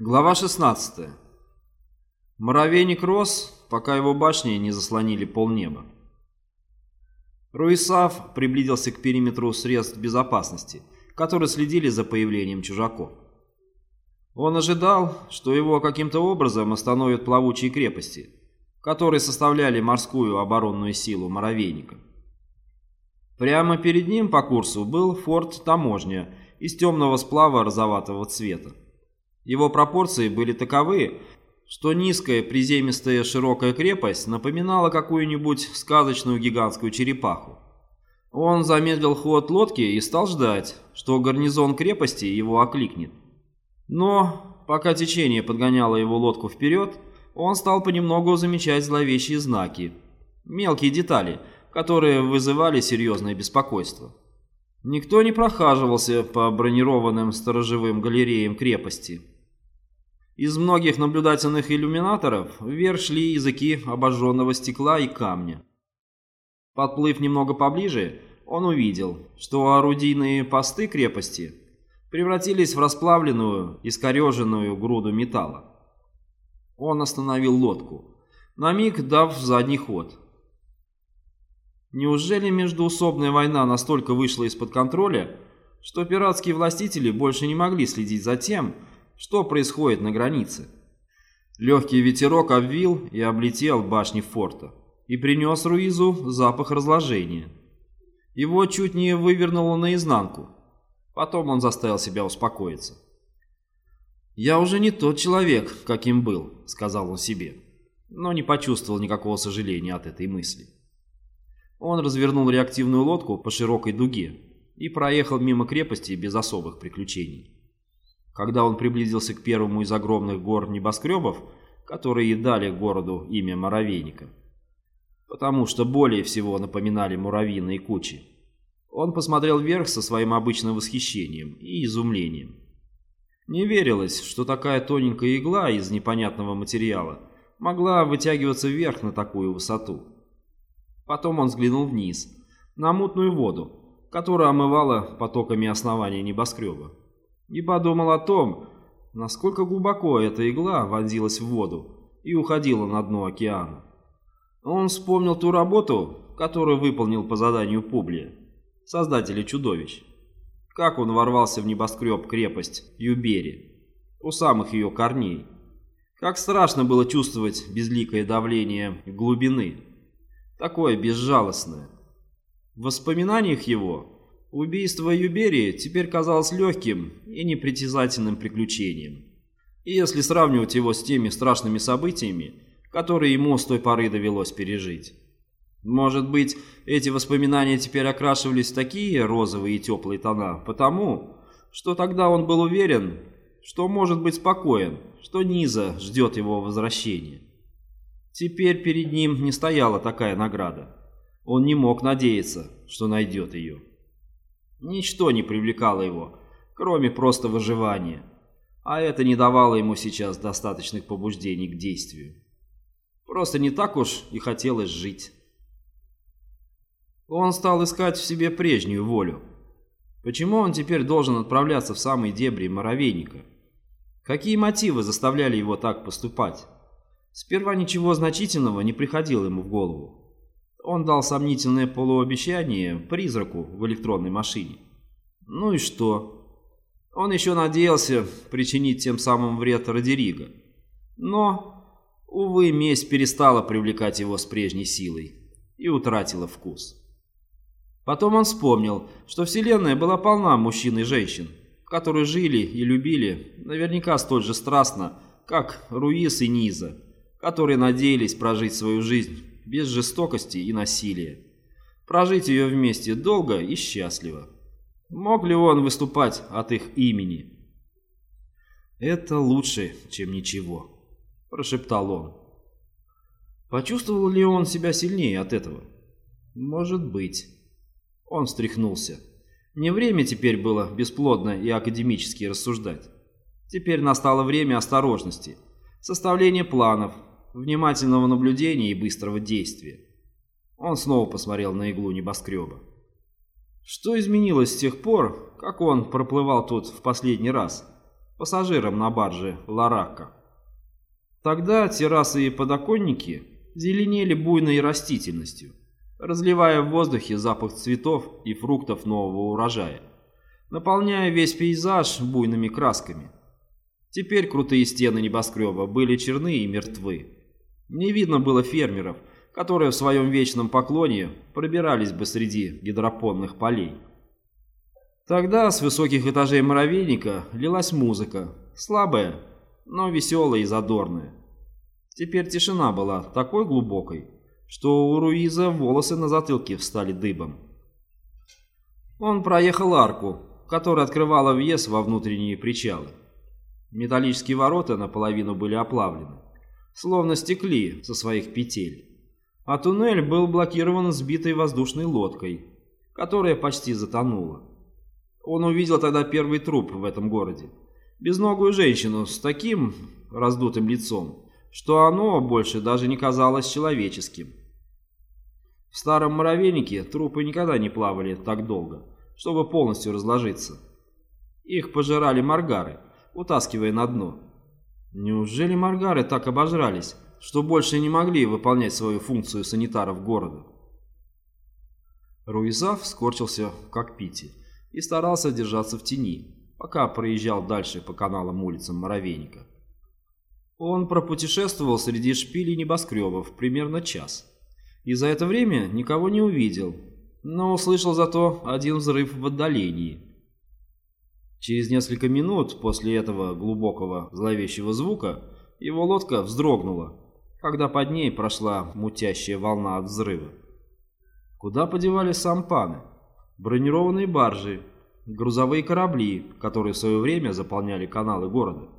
Глава 16. Муравейник рос, пока его башни не заслонили полнеба. Руисав приблизился к периметру средств безопасности, которые следили за появлением чужаков. Он ожидал, что его каким-то образом остановят плавучие крепости, которые составляли морскую оборонную силу муравейника. Прямо перед ним по курсу был форт-таможня из темного сплава розоватого цвета. Его пропорции были таковы, что низкая приземистая широкая крепость напоминала какую-нибудь сказочную гигантскую черепаху. Он замедлил ход лодки и стал ждать, что гарнизон крепости его окликнет. Но, пока течение подгоняло его лодку вперед, он стал понемногу замечать зловещие знаки, мелкие детали, которые вызывали серьезное беспокойство. Никто не прохаживался по бронированным сторожевым галереям крепости. Из многих наблюдательных иллюминаторов вверх шли языки обожженного стекла и камня. Подплыв немного поближе, он увидел, что орудийные посты крепости превратились в расплавленную, искореженную груду металла. Он остановил лодку, на миг дав задний ход. Неужели междуусобная война настолько вышла из-под контроля, что пиратские властители больше не могли следить за тем, что происходит на границе. Легкий ветерок обвил и облетел башни форта и принес Руизу запах разложения. Его чуть не вывернуло наизнанку. Потом он заставил себя успокоиться. «Я уже не тот человек, каким был», — сказал он себе, но не почувствовал никакого сожаления от этой мысли. Он развернул реактивную лодку по широкой дуге и проехал мимо крепости без особых приключений. Когда он приблизился к первому из огромных гор небоскребов, которые дали городу имя Муравейника, потому что более всего напоминали муравьиные кучи, он посмотрел вверх со своим обычным восхищением и изумлением. Не верилось, что такая тоненькая игла из непонятного материала могла вытягиваться вверх на такую высоту. Потом он взглянул вниз, на мутную воду, которая омывала потоками основания небоскреба и подумал о том, насколько глубоко эта игла вонзилась в воду и уходила на дно океана. Он вспомнил ту работу, которую выполнил по заданию Публия, создателя чудовищ. Как он ворвался в небоскреб крепость Юбери, у самых ее корней. Как страшно было чувствовать безликое давление глубины, такое безжалостное. В воспоминаниях его Убийство Юберии теперь казалось легким и непритязательным приключением. И если сравнивать его с теми страшными событиями, которые ему с той поры довелось пережить. Может быть, эти воспоминания теперь окрашивались в такие розовые и теплые тона, потому что тогда он был уверен, что может быть спокоен, что Низа ждет его возвращения. Теперь перед ним не стояла такая награда. Он не мог надеяться, что найдет ее. Ничто не привлекало его, кроме просто выживания, а это не давало ему сейчас достаточных побуждений к действию. Просто не так уж и хотелось жить. Он стал искать в себе прежнюю волю. Почему он теперь должен отправляться в самые дебри муравейника? Какие мотивы заставляли его так поступать? Сперва ничего значительного не приходило ему в голову. Он дал сомнительное полуобещание призраку в электронной машине. Ну и что? Он еще надеялся причинить тем самым вред Родериго. Но, увы, месть перестала привлекать его с прежней силой и утратила вкус. Потом он вспомнил, что Вселенная была полна мужчин и женщин, которые жили и любили наверняка столь же страстно, как Руис и Низа, которые надеялись прожить свою жизнь без жестокости и насилия. Прожить ее вместе долго и счастливо. Мог ли он выступать от их имени? «Это лучше, чем ничего», – прошептал он. Почувствовал ли он себя сильнее от этого? Может быть. Он встряхнулся. Не время теперь было бесплодно и академически рассуждать. Теперь настало время осторожности, составления планов, внимательного наблюдения и быстрого действия. Он снова посмотрел на иглу небоскреба. Что изменилось с тех пор, как он проплывал тут в последний раз, по пассажирам на барже «Ларака». Тогда террасы и подоконники зеленели буйной растительностью, разливая в воздухе запах цветов и фруктов нового урожая, наполняя весь пейзаж буйными красками. Теперь крутые стены небоскреба были черны и мертвы. Не видно было фермеров, которые в своем вечном поклоне пробирались бы среди гидропонных полей. Тогда с высоких этажей муравейника лилась музыка, слабая, но веселая и задорная. Теперь тишина была такой глубокой, что у Руиза волосы на затылке встали дыбом. Он проехал арку, которая открывала въезд во внутренние причалы. Металлические ворота наполовину были оплавлены, словно стекли со своих петель. А туннель был блокирован сбитой воздушной лодкой, которая почти затонула. Он увидел тогда первый труп в этом городе. Безногую женщину с таким раздутым лицом, что оно больше даже не казалось человеческим. В старом муравейнике трупы никогда не плавали так долго, чтобы полностью разложиться. Их пожирали маргары, утаскивая на дно. Неужели маргары так обожрались, что больше не могли выполнять свою функцию санитаров города? Руизав скорчился в кокпите и старался держаться в тени, пока проезжал дальше по каналам улицам Муравейника. Он пропутешествовал среди шпилей небоскребов примерно час и за это время никого не увидел, но услышал зато один взрыв в отдалении. Через несколько минут после этого глубокого зловещего звука его лодка вздрогнула, когда под ней прошла мутящая волна от взрыва. Куда подевались сампаны, бронированные баржи, грузовые корабли, которые в свое время заполняли каналы города?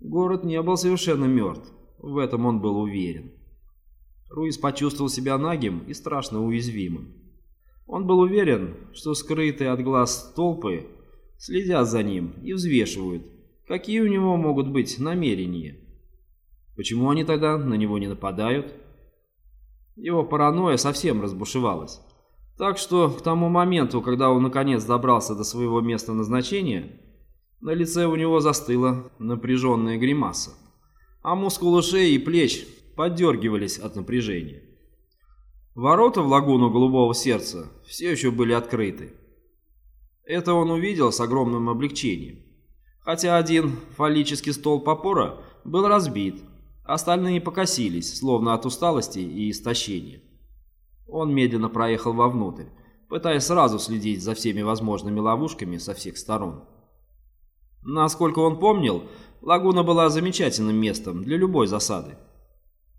Город не был совершенно мертв, в этом он был уверен. Руис почувствовал себя нагим и страшно уязвимым. Он был уверен, что скрытые от глаз толпы следят за ним и взвешивают, какие у него могут быть намерения. Почему они тогда на него не нападают? Его паранойя совсем разбушевалась. Так что к тому моменту, когда он наконец добрался до своего места назначения, на лице у него застыла напряженная гримаса, а мускулы шеи и плеч поддергивались от напряжения. Ворота в лагуну Голубого Сердца все еще были открыты. Это он увидел с огромным облегчением. Хотя один фаллический столб опора был разбит, остальные покосились, словно от усталости и истощения. Он медленно проехал вовнутрь, пытаясь сразу следить за всеми возможными ловушками со всех сторон. Насколько он помнил, лагуна была замечательным местом для любой засады.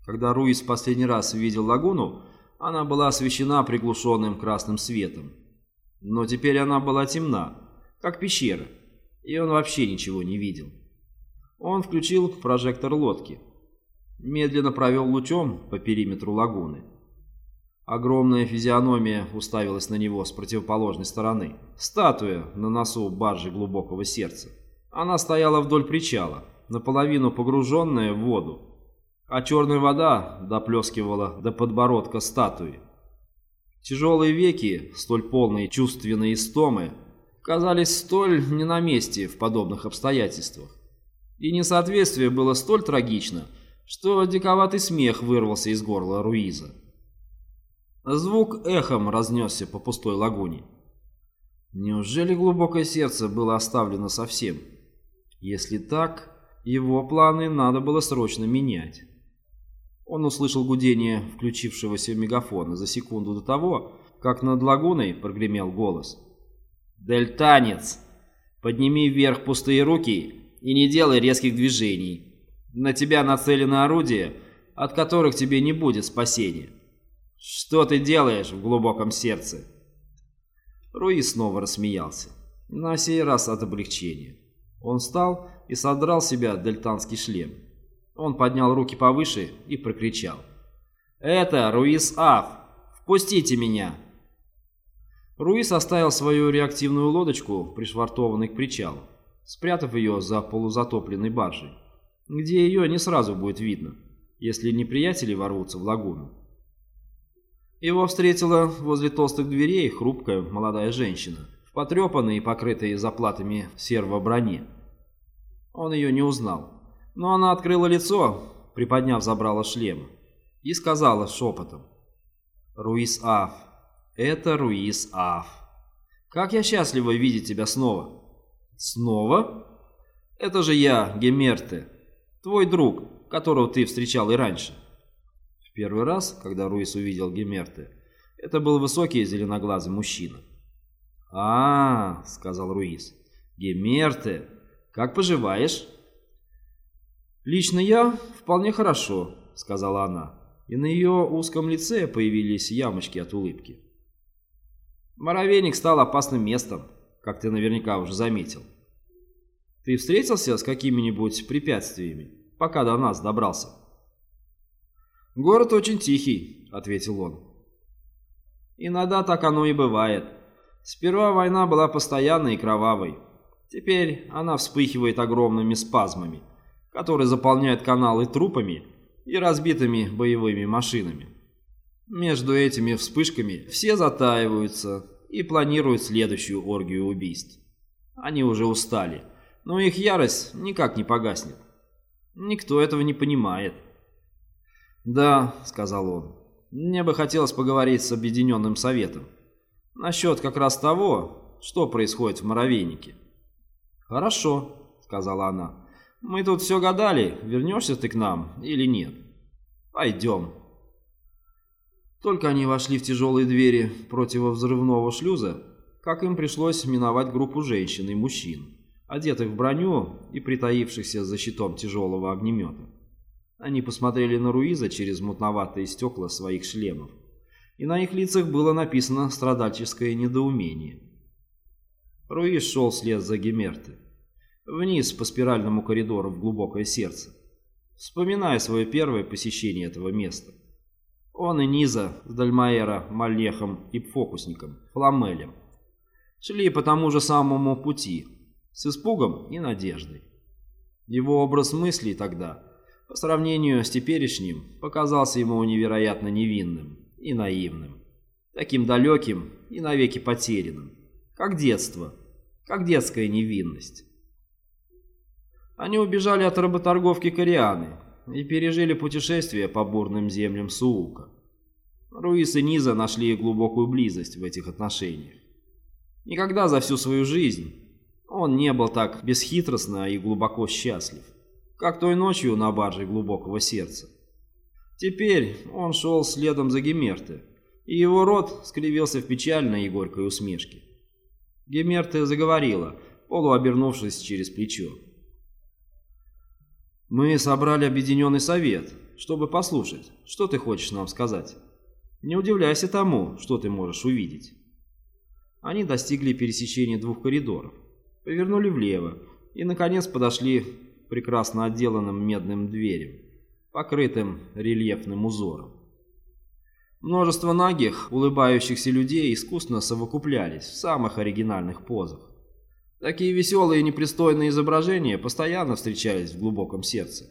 Когда Руис в последний раз видел лагуну, она была освещена приглушенным красным светом. Но теперь она была темна, как пещера, и он вообще ничего не видел. Он включил прожектор лодки. Медленно провел лучом по периметру лагуны. Огромная физиономия уставилась на него с противоположной стороны. Статуя на носу баржи глубокого сердца. Она стояла вдоль причала, наполовину погруженная в воду, а черная вода доплескивала до подбородка статуи. Тяжелые веки, столь полные чувственной истомы, казались столь не на месте в подобных обстоятельствах. И несоответствие было столь трагично, что диковатый смех вырвался из горла Руиза. Звук эхом разнесся по пустой лагуне. Неужели глубокое сердце было оставлено совсем? Если так, его планы надо было срочно менять. Он услышал гудение включившегося мегафона за секунду до того, как над лагуной прогремел голос. «Дельтанец! Подними вверх пустые руки и не делай резких движений. На тебя нацелено орудие, от которых тебе не будет спасения. Что ты делаешь в глубоком сердце?» Руи снова рассмеялся, на сей раз от облегчения. Он встал и содрал себя дельтанский шлем. Он поднял руки повыше и прокричал. «Это Руис Аф! Впустите меня!» Руис оставил свою реактивную лодочку, пришвартованной к причалу, спрятав ее за полузатопленной баржей, где ее не сразу будет видно, если неприятели ворвутся в лагуну. Его встретила возле толстых дверей хрупкая молодая женщина, в потрепанной и покрытой заплатами серво броне. Он ее не узнал. Но она открыла лицо, приподняв забрала шлем, и сказала шепотом. «Руис Аф, это Руис Аф. Как я счастлива видеть тебя снова!» «Снова?» «Это же я, Гемерте, твой друг, которого ты встречал и раньше». В первый раз, когда Руис увидел Гемерте, это был высокий зеленоглазый мужчина. «А, -а, -а — сказал Руис, — Гемерте, как поживаешь?» «Лично я вполне хорошо», — сказала она, и на ее узком лице появились ямочки от улыбки. «Моровейник стал опасным местом, как ты наверняка уже заметил. Ты встретился с какими-нибудь препятствиями, пока до нас добрался?» «Город очень тихий», — ответил он. «Иногда так оно и бывает», Сперва война была постоянной и кровавой. Теперь она вспыхивает огромными спазмами, которые заполняют каналы трупами и разбитыми боевыми машинами. Между этими вспышками все затаиваются и планируют следующую оргию убийств. Они уже устали, но их ярость никак не погаснет. Никто этого не понимает. «Да», — сказал он, — «мне бы хотелось поговорить с Объединенным Советом. Насчет как раз того, что происходит в муравейнике. «Хорошо», — сказала она. «Мы тут все гадали, вернешься ты к нам или нет. Пойдем». Только они вошли в тяжелые двери противовзрывного шлюза, как им пришлось миновать группу женщин и мужчин, одетых в броню и притаившихся за щитом тяжелого огнемета. Они посмотрели на Руиза через мутноватые стекла своих шлемов и на их лицах было написано страдальческое недоумение. Руис шел вслед за Гемерты, вниз по спиральному коридору в глубокое сердце, вспоминая свое первое посещение этого места. Он и Низа с Дальмаэра, Малехом и фокусником, Фламелем, шли по тому же самому пути, с испугом и надеждой. Его образ мыслей тогда, по сравнению с теперешним, показался ему невероятно невинным и наивным. Таким далеким и навеки потерянным. Как детство. Как детская невинность. Они убежали от работорговки Корианы и пережили путешествие по бурным землям Суука. Руис и Низа нашли глубокую близость в этих отношениях. Никогда за всю свою жизнь он не был так бесхитростно и глубоко счастлив, как той ночью на барже глубокого сердца. Теперь он шел следом за Гемерте, и его рот скривился в печальной и горькой усмешке. Гемерте заговорила, полуобернувшись через плечо. «Мы собрали объединенный совет, чтобы послушать, что ты хочешь нам сказать. Не удивляйся тому, что ты можешь увидеть». Они достигли пересечения двух коридоров, повернули влево и, наконец, подошли к прекрасно отделанным медным дверям покрытым рельефным узором. Множество нагих, улыбающихся людей искусно совокуплялись в самых оригинальных позах. Такие веселые и непристойные изображения постоянно встречались в глубоком сердце.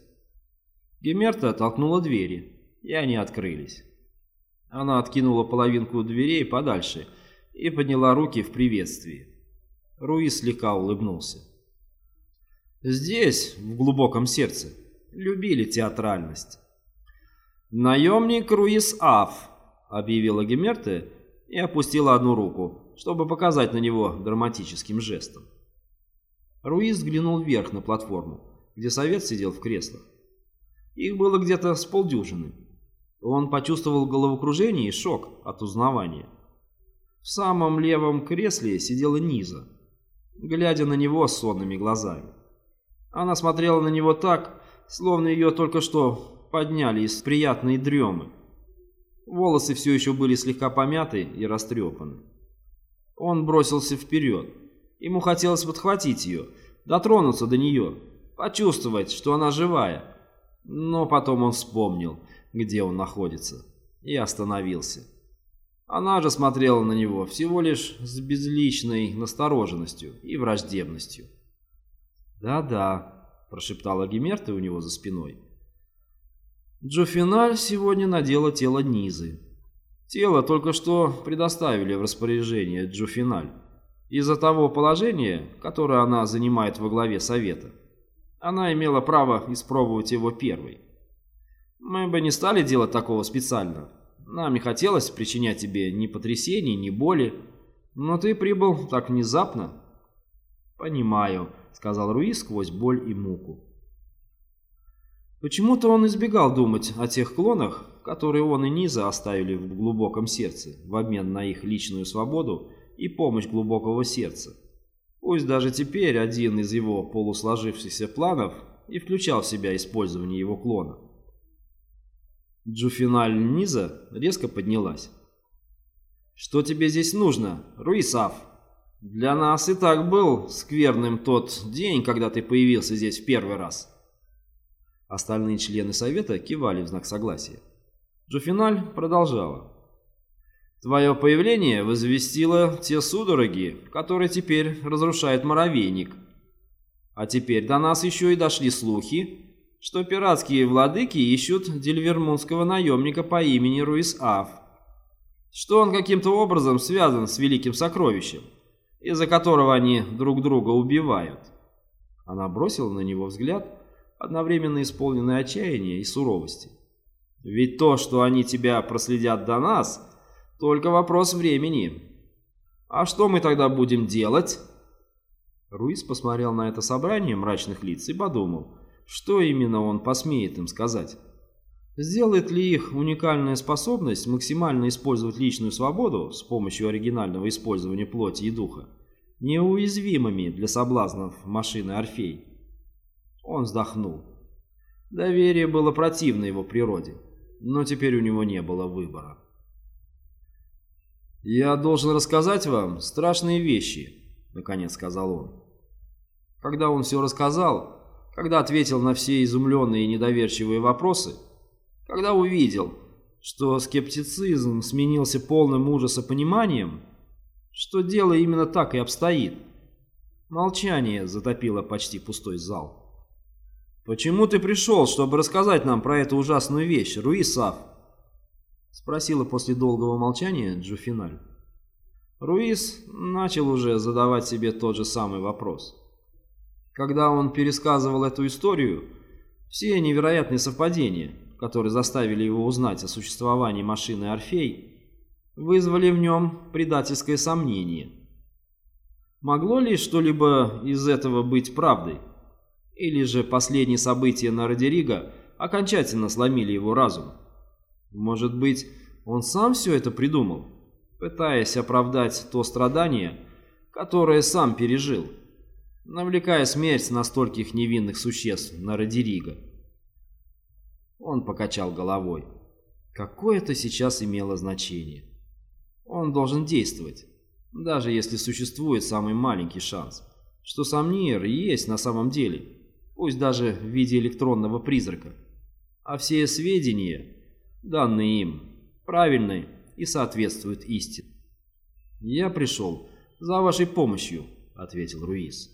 Гемерта толкнула двери, и они открылись. Она откинула половинку дверей подальше и подняла руки в приветствии. Руис слегка улыбнулся. Здесь, в глубоком сердце, любили театральность. «Наемник Руис Аф», — объявила Гемерте и опустила одну руку, чтобы показать на него драматическим жестом. Руис взглянул вверх на платформу, где совет сидел в креслах. Их было где-то с полдюжины. Он почувствовал головокружение и шок от узнавания. В самом левом кресле сидела Низа, глядя на него сонными глазами. Она смотрела на него так, словно ее только что подняли из приятной дремы. Волосы все еще были слегка помяты и растрепаны. Он бросился вперед. Ему хотелось подхватить ее, дотронуться до нее, почувствовать, что она живая. Но потом он вспомнил, где он находится, и остановился. Она же смотрела на него всего лишь с безличной настороженностью и враждебностью. «Да-да», прошептала Гемерта у него за спиной. Джофиналь сегодня надела тело Низы. Тело только что предоставили в распоряжение Джофиналь из-за того положения, которое она занимает во главе Совета. Она имела право испробовать его первой. Мы бы не стали делать такого специально. Нам не хотелось причинять тебе ни потрясений, ни боли. Но ты прибыл так внезапно. Понимаю, сказал Руи сквозь боль и муку. Почему-то он избегал думать о тех клонах, которые он и Низа оставили в глубоком сердце в обмен на их личную свободу и помощь глубокого сердца. Пусть даже теперь один из его полусложившихся планов и включал в себя использование его клона. Джуфиналь Низа резко поднялась. «Что тебе здесь нужно, Руисав? Для нас и так был скверным тот день, когда ты появился здесь в первый раз». Остальные члены совета кивали в знак согласия. Джуфиналь продолжала. Твое появление возвестило те судороги, которые теперь разрушают моровейник. А теперь до нас еще и дошли слухи, что пиратские владыки ищут дельвермунского наемника по имени Руис-Аф, что он каким-то образом связан с великим сокровищем, из-за которого они друг друга убивают. Она бросила на него взгляд, одновременно исполненный отчаяния и суровости. Ведь то, что они тебя проследят до нас – только вопрос времени. А что мы тогда будем делать? Руис посмотрел на это собрание мрачных лиц и подумал, что именно он посмеет им сказать. Сделает ли их уникальная способность максимально использовать личную свободу с помощью оригинального использования плоти и духа неуязвимыми для соблазнов машины Орфей? Он вздохнул. Доверие было противно его природе, но теперь у него не было выбора. «Я должен рассказать вам страшные вещи», — наконец сказал он. Когда он все рассказал, когда ответил на все изумленные и недоверчивые вопросы, когда увидел, что скептицизм сменился полным ужаса пониманием, что дело именно так и обстоит, молчание затопило почти пустой зал. «Почему ты пришел, чтобы рассказать нам про эту ужасную вещь, Руисав?» Спросила после долгого молчания Джуфиналь. Руис начал уже задавать себе тот же самый вопрос. Когда он пересказывал эту историю, все невероятные совпадения, которые заставили его узнать о существовании машины Орфей, вызвали в нем предательское сомнение. Могло ли что-либо из этого быть правдой? Или же последние события на Родериго окончательно сломили его разум? Может быть, он сам все это придумал, пытаясь оправдать то страдание, которое сам пережил, навлекая смерть на стольких невинных существ на Родериго. Он покачал головой. Какое это сейчас имело значение? Он должен действовать, даже если существует самый маленький шанс, что Самнир есть на самом деле, пусть даже в виде электронного призрака. А все сведения данные им, правильны и соответствуют истине. «Я пришел за вашей помощью», — ответил Руис.